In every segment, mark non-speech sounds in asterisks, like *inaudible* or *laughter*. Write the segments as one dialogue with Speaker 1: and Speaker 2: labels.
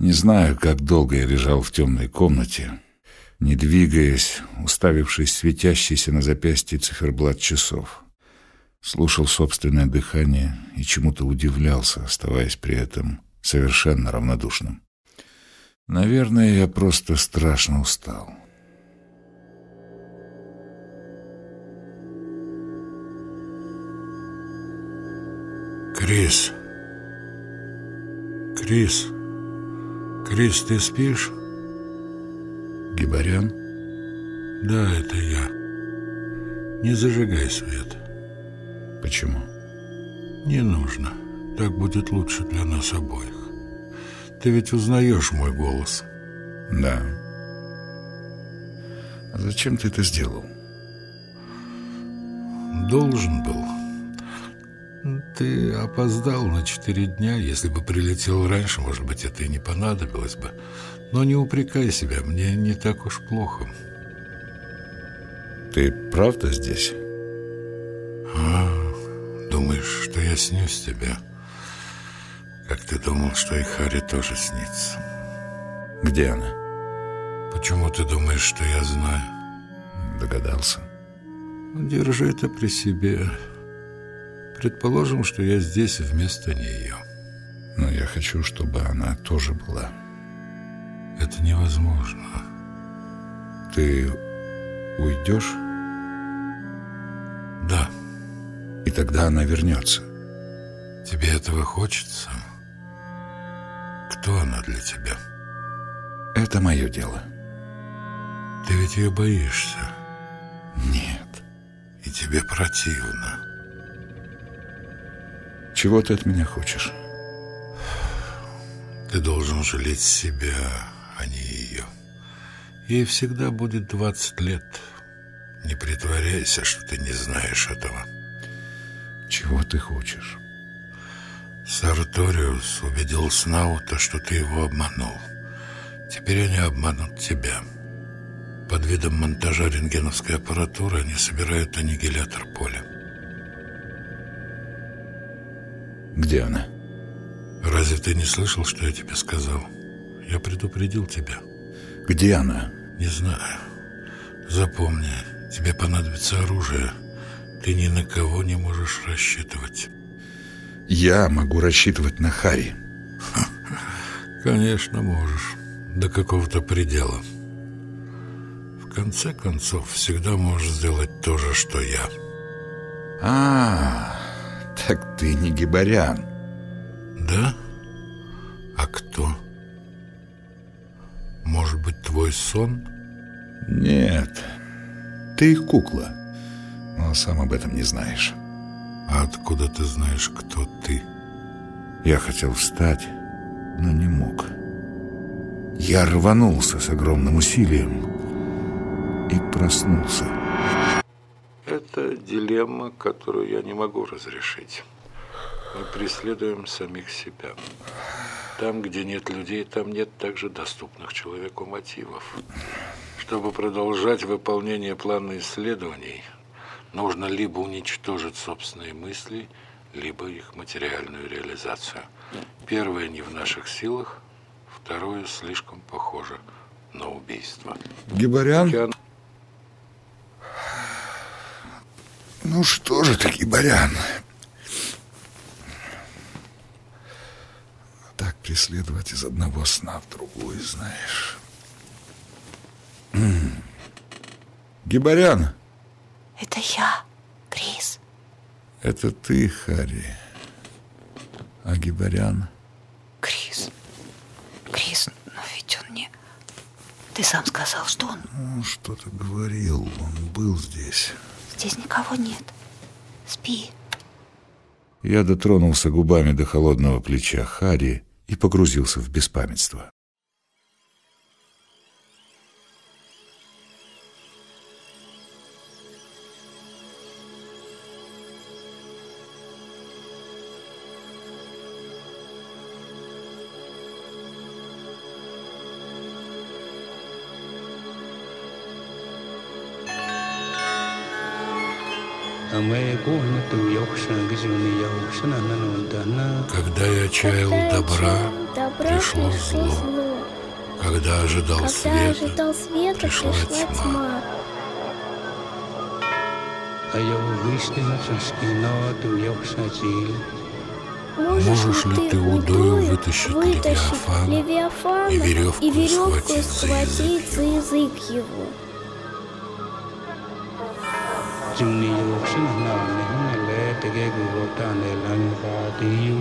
Speaker 1: Не знаю, как долго я лежал в темной комнате, не двигаясь, уставившись светящийся на запястье циферблат часов. Слушал собственное дыхание и чему-то удивлялся, оставаясь при этом совершенно равнодушным. Наверное, я просто страшно устал.
Speaker 2: Крис. Крис. Крис, ты спишь?
Speaker 1: Гибарян?
Speaker 2: Да, это я. Не зажигай свет.
Speaker 1: Почему?
Speaker 2: Не нужно. Так будет лучше для нас обоих. Ты ведь узнаешь мой голос.
Speaker 1: Да. А зачем ты это сделал?
Speaker 2: Должен был. Ты опоздал на четыре дня. Если бы прилетел раньше, может быть, это и не понадобилось бы. Но не упрекай себя, мне не так уж плохо.
Speaker 1: Ты правда здесь?
Speaker 2: А, думаешь, что я снюсь тебя? Как ты думал, что и Хари тоже снится?
Speaker 1: Где она?
Speaker 2: Почему ты думаешь, что я знаю?
Speaker 1: Догадался.
Speaker 2: Держи это при себе. Предположим, что я здесь вместо нее.
Speaker 1: Но я хочу, чтобы она тоже была.
Speaker 2: Это невозможно.
Speaker 1: Ты уйдешь?
Speaker 2: Да.
Speaker 1: И тогда она вернется.
Speaker 2: Тебе этого хочется? Кто она для тебя?
Speaker 1: Это мое дело.
Speaker 2: Ты ведь ее боишься?
Speaker 1: Нет.
Speaker 2: И тебе противно.
Speaker 1: Чего ты от меня хочешь?
Speaker 2: Ты должен жалеть себя, а не ее. Ей всегда будет 20 лет. Не притворяйся, что ты не знаешь этого.
Speaker 1: Чего ты хочешь?
Speaker 2: Сарториус убедил Снаута, что ты его обманул. Теперь они обманут тебя. Под видом монтажа рентгеновской аппаратуры они собирают аннигилятор поля.
Speaker 1: Где она?
Speaker 2: Разве ты не слышал, что я тебе сказал? Я предупредил тебя.
Speaker 1: Где она?
Speaker 2: Не знаю. Запомни, тебе понадобится оружие. Ты ни на кого не можешь рассчитывать.
Speaker 1: Я могу рассчитывать на Хари. *laughs*
Speaker 2: Конечно, можешь. До какого-то предела. В конце концов, всегда можешь сделать то же, что я.
Speaker 1: А, так ты не гибарян.
Speaker 2: Да? А кто? Может быть, твой сон?
Speaker 1: Нет. Ты кукла. Но сам об этом не знаешь.
Speaker 2: А откуда ты знаешь, кто ты?
Speaker 1: Я хотел встать, но не мог. Я рванулся с огромным усилием и проснулся.
Speaker 2: Это дилемма, которую я не могу разрешить. Мы преследуем самих себя. Там, где нет людей, там нет также доступных человеку мотивов. Чтобы продолжать выполнение плана исследований, нужно либо уничтожить собственные мысли, либо их материальную реализацию. Первое не в наших силах, второе слишком похоже на убийство.
Speaker 1: Гибарян?
Speaker 2: Океан...
Speaker 1: Ну что же ты, Гибарян? Так преследовать из одного сна в другой, знаешь. Гибарян!
Speaker 3: Это я, Крис.
Speaker 1: Это ты, Харри. А Гибарян?
Speaker 3: Крис. Крис, но ведь он не... Ты сам сказал, что он...
Speaker 1: Ну, что-то говорил. Он был здесь.
Speaker 3: Здесь никого нет. Спи.
Speaker 1: Я дотронулся губами до холодного плеча Хари и погрузился в беспамятство.
Speaker 2: Когда я чаял добра, пришло зло. Когда ожидал
Speaker 4: Когда
Speaker 2: света,
Speaker 4: ожидал света,
Speaker 2: пришла тьма.
Speaker 5: joksatil.
Speaker 2: Можешь ли ты удою вытащить Левиафана
Speaker 4: Левиафана
Speaker 2: и веревку
Speaker 4: и веревку
Speaker 2: схватить за
Speaker 4: схватить за язык его?
Speaker 5: Juni joksen navne, hun er lavet, det kan ikke gå der, eller andet bare det jo.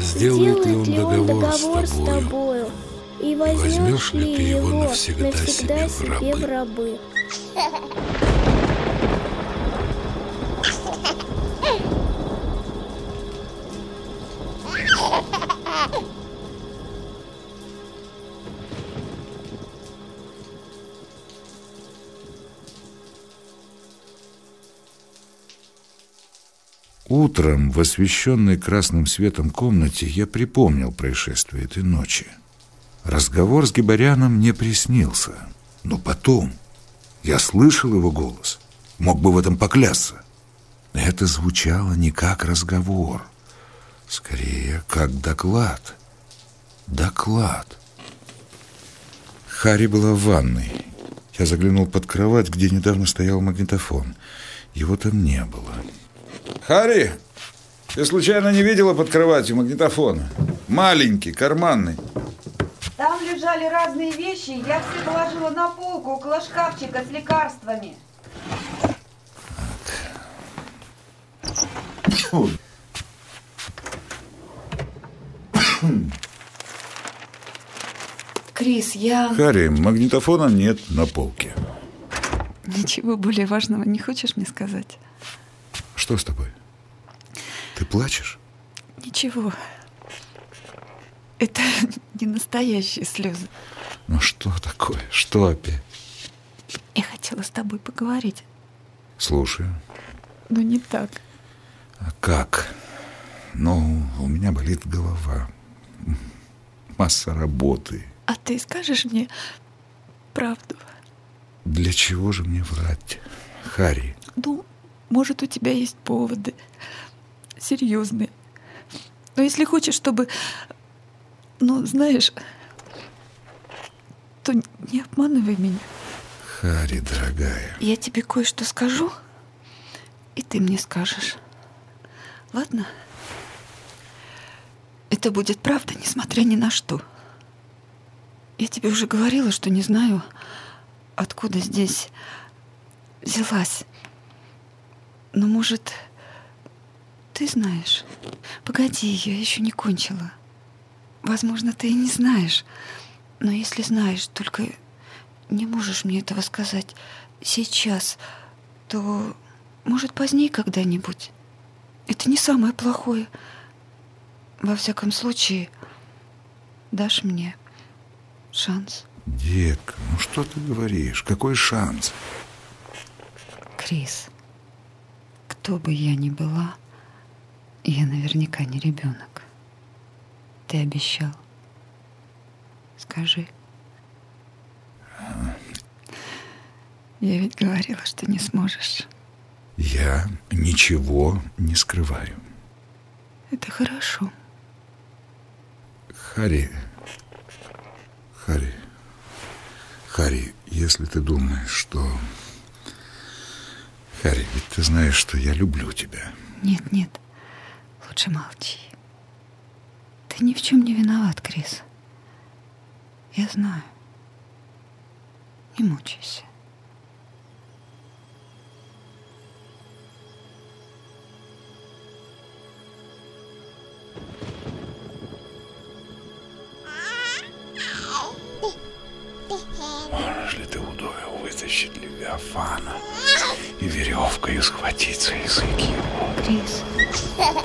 Speaker 2: сделает ли он
Speaker 4: Сделает
Speaker 2: договор с
Speaker 4: договор с
Speaker 2: тобою?
Speaker 4: И
Speaker 2: возьмешь ли
Speaker 4: ли
Speaker 2: ты его навсегда себе в рабы?
Speaker 1: Утром в освещенной красным светом комнате я припомнил происшествие этой ночи. Разговор с Гибаряном мне приснился. Но потом я слышал его голос. Мог бы в этом поклясться. Это звучало не как разговор. Скорее, как доклад. Доклад. Хари была в ванной. Я заглянул под кровать, где недавно стоял магнитофон. Его там не было. Хари, ты случайно не видела под кроватью магнитофона? Маленький, карманный.
Speaker 6: Там лежали разные вещи, я все положила на полку около шкафчика с лекарствами.
Speaker 3: Крис, я...
Speaker 1: Хари, магнитофона нет на полке.
Speaker 3: Ничего более важного не хочешь мне сказать?
Speaker 1: Что с тобой? Ты плачешь?
Speaker 3: Ничего. Это *laughs* не настоящие слезы.
Speaker 1: Ну что такое? Что опять?
Speaker 3: Я хотела с тобой поговорить,
Speaker 1: Слушаю.
Speaker 3: но не так.
Speaker 1: А как? Ну, у меня болит голова. Масса работы.
Speaker 3: А ты скажешь мне правду?
Speaker 1: Для чего же мне врать? Хари,
Speaker 3: Ну, может, у тебя есть поводы серьезные. Но если хочешь, чтобы... Ну, знаешь, то не обманывай меня.
Speaker 1: Хари, дорогая.
Speaker 3: Я тебе кое-что скажу, и ты мне скажешь. Ладно? Это будет правда, несмотря ни на что. Я тебе уже говорила, что не знаю, откуда здесь взялась. Но, может, ты знаешь? Погоди, я еще не кончила. Возможно, ты и не знаешь. Но если знаешь, только не можешь мне этого сказать сейчас, то, может, позднее когда-нибудь. Это не самое плохое. Во всяком случае, дашь мне шанс.
Speaker 1: Детка, ну что ты говоришь? Какой шанс?
Speaker 3: Крис, кто бы я ни была, я наверняка не ребенок. Ты обещал. Скажи. Я ведь говорила, что не сможешь.
Speaker 1: Я ничего не скрываю.
Speaker 3: Это хорошо.
Speaker 1: Хари, Хари, Хари, если ты думаешь, что... Хари, ведь ты знаешь, что я люблю тебя.
Speaker 3: Нет, нет, лучше молчи. Ты ни в чем не виноват, Крис. Я знаю. Не мучайся.
Speaker 1: Веревкой схватить за язык его?
Speaker 3: Крис,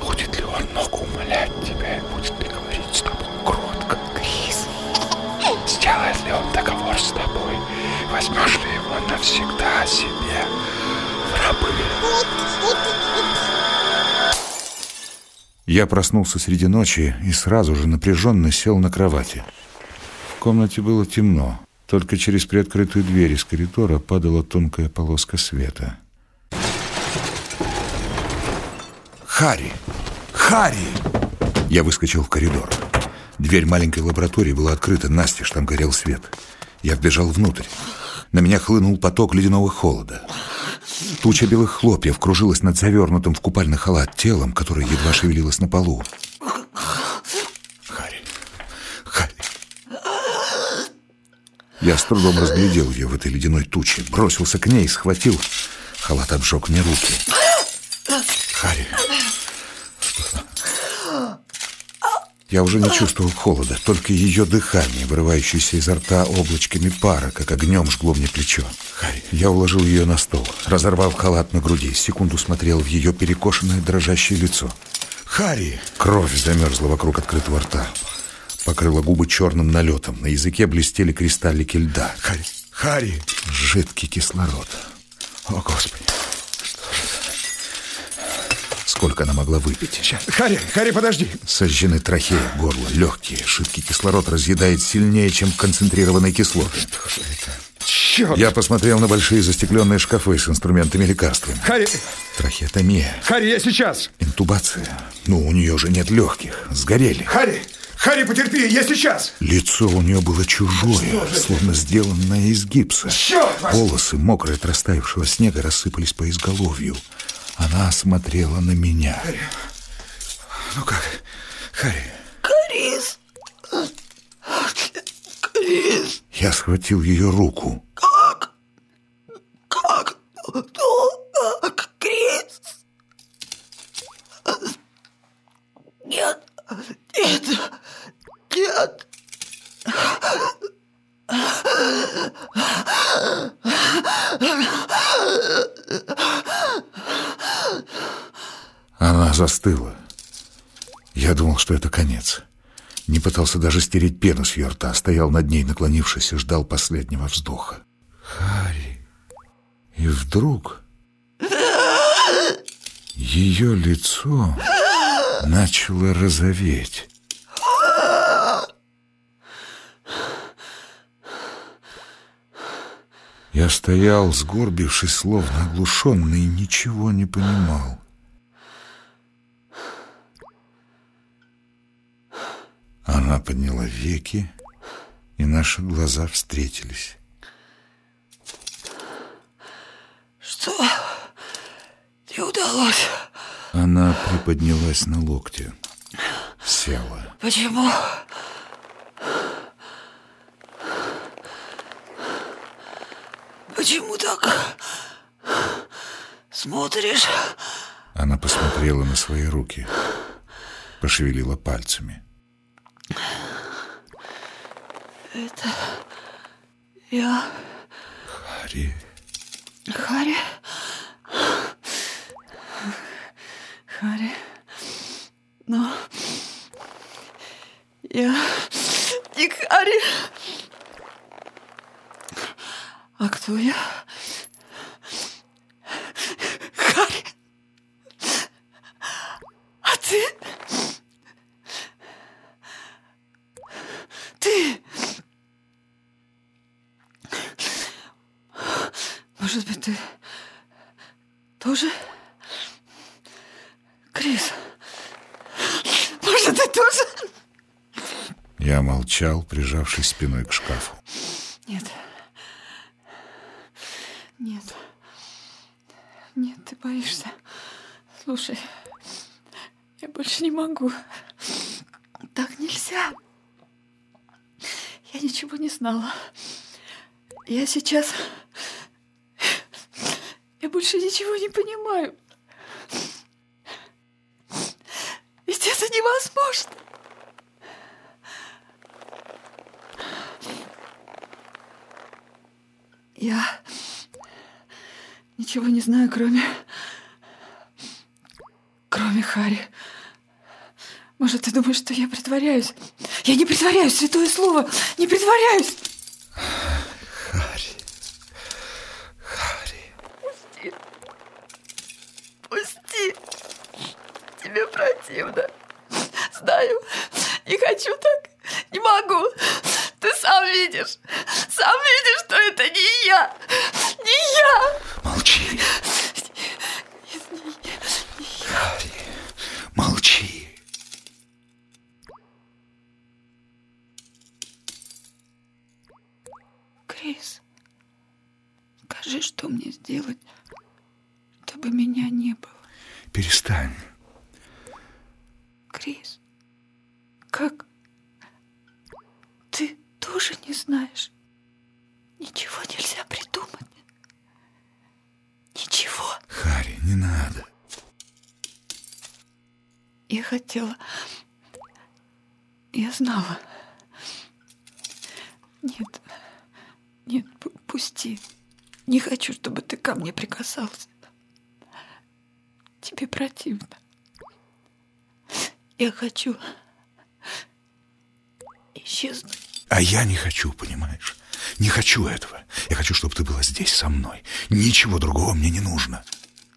Speaker 1: Будет ли он мог умолять тебя и будет ли говорить с тобой кротко?
Speaker 3: Крис,
Speaker 1: Сделает ли он договор с тобой? Возьмешь ли его навсегда себе в рабы? Я проснулся среди ночи и сразу же напряженно сел на кровати. В комнате было темно. Только через приоткрытую дверь из коридора падала тонкая полоска света. «Харри! Харри!» Я выскочил в коридор. Дверь маленькой лаборатории была открыта, настежь, там горел свет. Я вбежал внутрь. На меня хлынул поток ледяного холода. Туча белых хлопьев кружилась над завернутым в купальный халат телом, которое едва шевелилось на полу. Харри, Харри. Я с трудом разглядел ее в этой ледяной туче, бросился к ней, схватил. Халат обжег мне руки. Харри. Я уже не чувствовал холода, только ее дыхание, вырывающееся изо рта облачками пара, как огнем жгло мне плечо. Харри, я уложил ее на стол, разорвал халат на груди, секунду смотрел в ее перекошенное дрожащее лицо. Харри! Кровь замерзла вокруг открытого рта. Покрыла губы черным налетом. На языке блестели кристаллики льда. Харри! Харри! Жидкий кислород. О, Господи! Сколько она могла выпить?
Speaker 7: Сейчас. Харри, Харри, подожди.
Speaker 1: Сожжены трахея, горло, легкие. Жидкий кислород разъедает сильнее, чем концентрированные кислоты.
Speaker 7: Что же это? Черт!
Speaker 1: Я посмотрел на большие застекленные шкафы с инструментами лекарствами.
Speaker 7: Харри!
Speaker 1: Трахеотомия.
Speaker 7: Харри, я сейчас!
Speaker 1: Интубация. Ну, у нее же нет легких. Сгорели.
Speaker 7: Харри! Харри, потерпи, я сейчас!
Speaker 1: Лицо у нее было чужое, словно сделанное из гипса.
Speaker 7: Черт вас!
Speaker 1: Волосы, мокрые от растаявшего снега, рассыпались по изголовью. Она смотрела на меня.
Speaker 7: Ну как, Харри?
Speaker 3: Крис! Крис!
Speaker 1: Я схватил ее руку.
Speaker 3: Как? Как? Ну, как, Крис? Нет, нет, нет.
Speaker 1: Она застыла. Я думал, что это конец. Не пытался даже стереть пену с ее рта. Стоял над ней, наклонившись, и ждал последнего вздоха. Харри. И вдруг... Ее лицо начало розоветь. Я стоял, сгорбившись, словно оглушенный, и ничего не понимал. Она подняла веки, и наши глаза встретились.
Speaker 3: Что? Не удалось.
Speaker 1: Она приподнялась на локте, села.
Speaker 3: Почему? Почему так смотришь?
Speaker 1: Она посмотрела на свои руки, пошевелила пальцами.
Speaker 3: Это я,
Speaker 1: Харри,
Speaker 3: Харри. Харри. Но я не Харри. А кто я? Харри. А ты? Ты? Может быть, ты тоже? Крис, может, ты тоже?
Speaker 1: Я молчал, прижавшись спиной к шкафу.
Speaker 3: Нет. Нет. Нет, ты боишься. Слушай, я больше не могу. Так нельзя. Я ничего не знала. Я сейчас... Больше ничего не понимаю. Ведь это невозможно. Я ничего не знаю, кроме... Кроме Хари. Может, ты думаешь, что я притворяюсь? Я не притворяюсь, святое слово, не притворяюсь.
Speaker 1: Харри, Харри.
Speaker 3: Пусти. Пусти. Тебе противно. Знаю. Не хочу так. Не могу. Ты сам видишь. Сам видишь, что это не я. Не я.
Speaker 1: Молчи,
Speaker 3: Нет, не,
Speaker 1: Харри, молчи.
Speaker 3: Крис, скажи, что мне сделать, чтобы меня не было.
Speaker 1: Перестань.
Speaker 3: Крис, как? Ты тоже не знаешь? Ничего нельзя придумать. Ничего.
Speaker 1: Хари, не надо.
Speaker 3: Я хотела... Я знала. Нет, нет, пу- пусти. Не хочу, чтобы ты ко мне прикасался. Тебе противно. Я хочу исчезнуть.
Speaker 1: А я не хочу, понимаешь? Не хочу этого. Я хочу, чтобы ты была здесь со мной. Ничего другого мне не нужно.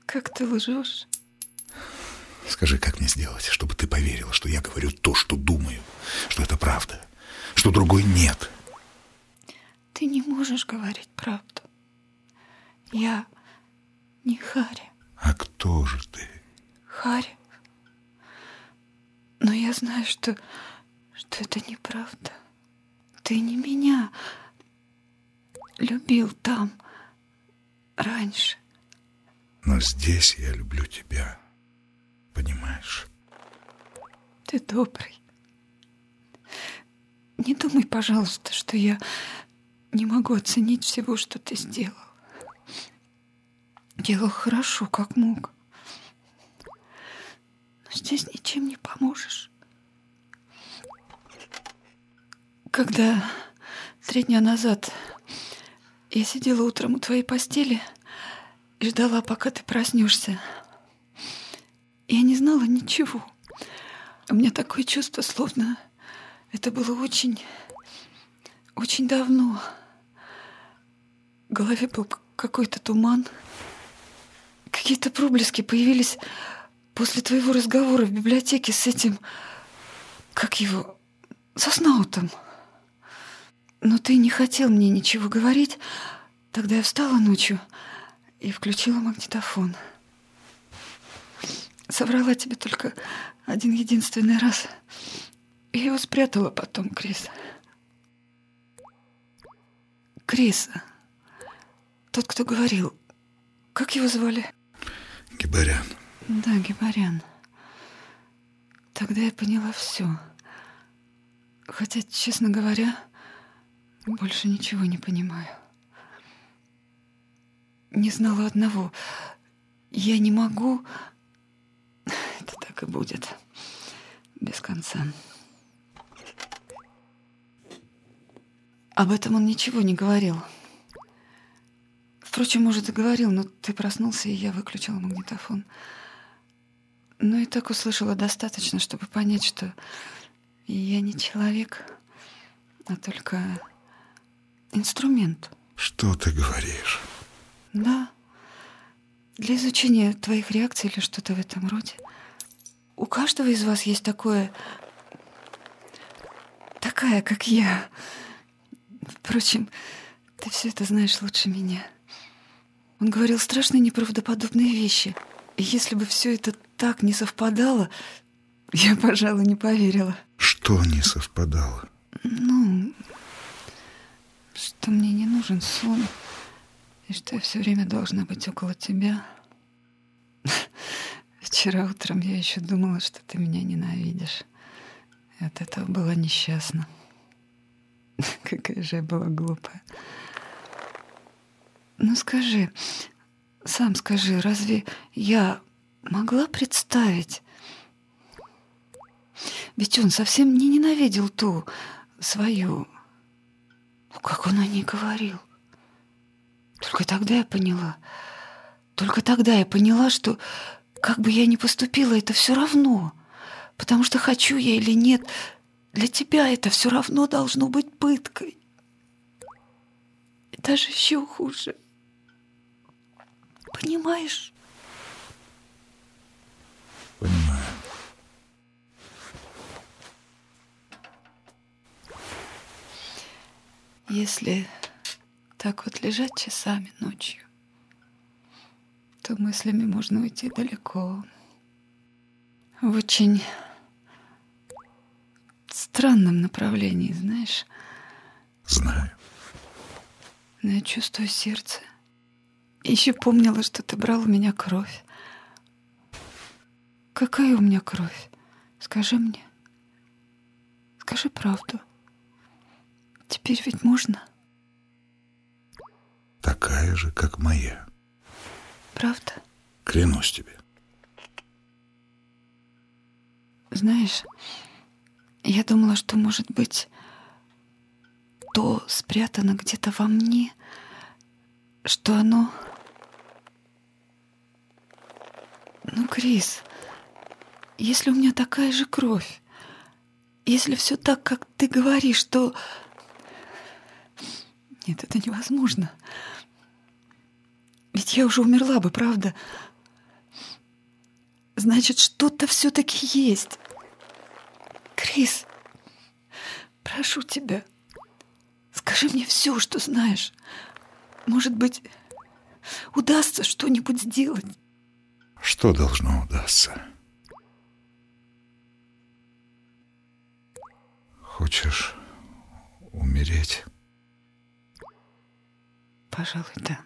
Speaker 3: Как ты лжешь?
Speaker 1: Скажи, как мне сделать, чтобы ты поверила, что я говорю то, что думаю, что это правда, что другой нет.
Speaker 3: Ты не можешь говорить правду. Я не Харри.
Speaker 1: А кто же ты?
Speaker 3: Харри. Но я знаю, что, что это неправда. Ты не меня любил там, раньше.
Speaker 1: Но здесь я люблю тебя. Понимаешь?
Speaker 3: Ты добрый. Не думай, пожалуйста, что я не могу оценить всего, что ты сделал. Делал хорошо, как мог. Но здесь ничем не поможешь. Когда три дня назад я сидела утром у твоей постели и ждала, пока ты проснешься, я не знала ничего. У меня такое чувство, словно это было очень, очень давно. В голове был какой-то туман. Какие-то проблески появились после твоего разговора в библиотеке с этим... Как его? Со Снаутом. Но ты не хотел мне ничего говорить. Тогда я встала ночью и включила магнитофон. Соврала тебе только один единственный раз. Я его спрятала потом, Крис. Крис, тот, кто говорил, как его звали?
Speaker 1: Гибарян.
Speaker 3: Да, Гибарян. Тогда я поняла все. Хотя, честно говоря, больше ничего не понимаю. Не знала одного. Я не могу... Это так и будет. Без конца. Об этом он ничего не говорил. Впрочем, может, и говорил, но ты проснулся, и я выключила магнитофон. Но и так услышала достаточно, чтобы понять, что я не человек, а только инструмент.
Speaker 1: Что ты говоришь?
Speaker 3: Да. Для изучения твоих реакций или что-то в этом роде. У каждого из вас есть такое... Такая, как я. Впрочем, ты все это знаешь лучше меня. Он говорил страшно неправдоподобные вещи. И если бы все это так не совпадало, я, пожалуй, не поверила.
Speaker 1: Что не совпадало?
Speaker 3: Ну, что мне не нужен сон, и что я все время должна быть около тебя. Вчера утром я еще думала, что ты меня ненавидишь. И от этого была несчастна. Какая же я была глупая. Ну скажи, сам скажи, разве я могла представить? Ведь он совсем не ненавидел ту свою. Ну, как он о ней говорил? Только тогда я поняла. Только тогда я поняла, что как бы я ни поступила, это все равно. Потому что хочу я или нет, для тебя это все равно должно быть пыткой. И даже еще хуже. Понимаешь?
Speaker 1: Понимаю.
Speaker 3: Если так вот лежать часами ночью, то мыслями можно уйти далеко. В очень странном направлении, знаешь.
Speaker 1: Знаю.
Speaker 3: Но я чувствую сердце. Еще помнила, что ты брал у меня кровь. Какая у меня кровь? Скажи мне. Скажи правду. Теперь ведь можно?
Speaker 1: Такая же, как моя.
Speaker 3: Правда?
Speaker 1: Клянусь тебе.
Speaker 3: Знаешь, я думала, что, может быть, то спрятано где-то во мне, что оно... Ну, Крис, если у меня такая же кровь, если все так, как ты говоришь, то... Нет, это невозможно. Ведь я уже умерла бы, правда? Значит, что-то все-таки есть. Крис, прошу тебя, скажи мне все, что знаешь. Может быть, удастся что-нибудь сделать.
Speaker 1: Что должно удастся? Хочешь умереть?
Speaker 3: Пожалуй, да.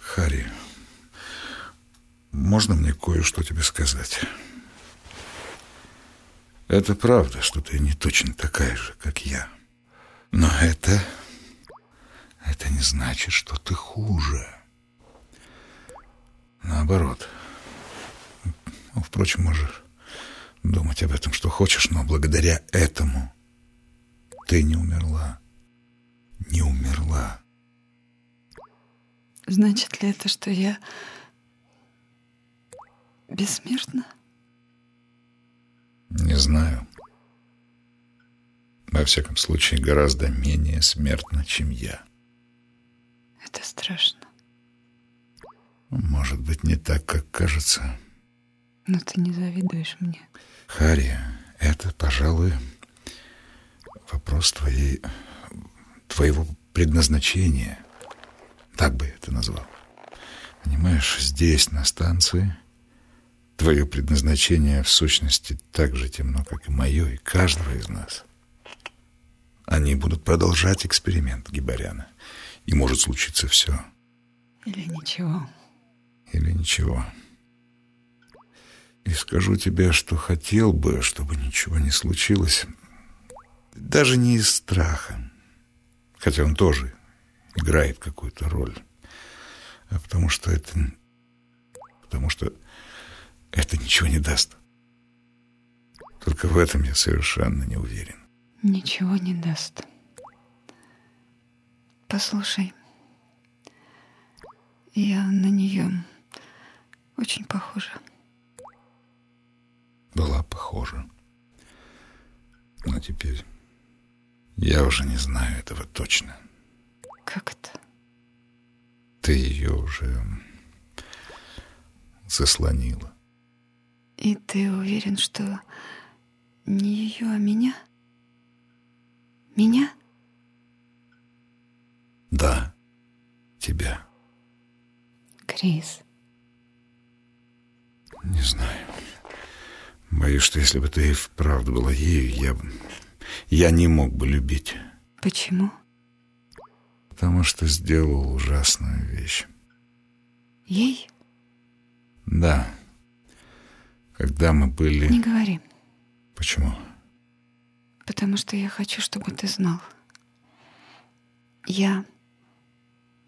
Speaker 1: Харри, можно мне кое-что тебе сказать? Это правда, что ты не точно такая же, как я. Но это... Это не значит, что ты хуже. Наоборот. Ну, впрочем, можешь думать об этом, что хочешь, но благодаря этому ты не умерла. Не умерла.
Speaker 3: Значит ли это, что я бессмертна?
Speaker 1: Не знаю. Во всяком случае, гораздо менее смертна, чем я.
Speaker 3: Это страшно.
Speaker 1: Может быть, не так, как кажется.
Speaker 3: Но ты не завидуешь мне.
Speaker 1: Харри, это, пожалуй, вопрос твоей, твоего предназначения. Так бы я это назвал. Понимаешь, здесь, на станции, твое предназначение в сущности так же темно, как и мое, и каждого из нас. Они будут продолжать эксперимент Гибаряна. И может случиться все.
Speaker 3: Или ничего.
Speaker 1: Или ничего. И скажу тебе, что хотел бы, чтобы ничего не случилось, даже не из страха, хотя он тоже играет какую-то роль, а потому что это... потому что это ничего не даст. Только в этом я совершенно не уверен.
Speaker 3: Ничего не даст. Послушай, я на нее очень похожа.
Speaker 1: Была похожа. Но теперь я уже не знаю этого точно.
Speaker 3: Как это?
Speaker 1: Ты ее уже заслонила.
Speaker 3: И ты уверен, что не ее, а меня? Меня?
Speaker 1: Да, тебя.
Speaker 3: Крис,
Speaker 1: Не знаю. Боюсь, что если бы ты и вправду была ею, я, б- я не мог бы любить.
Speaker 3: почему?
Speaker 1: Потому что сделал ужасную вещь.
Speaker 3: Ей?
Speaker 1: Да. Когда мы были...
Speaker 3: Не говори,
Speaker 1: Почему?
Speaker 3: потому что я хочу, чтобы ты знал. Я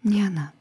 Speaker 3: не она.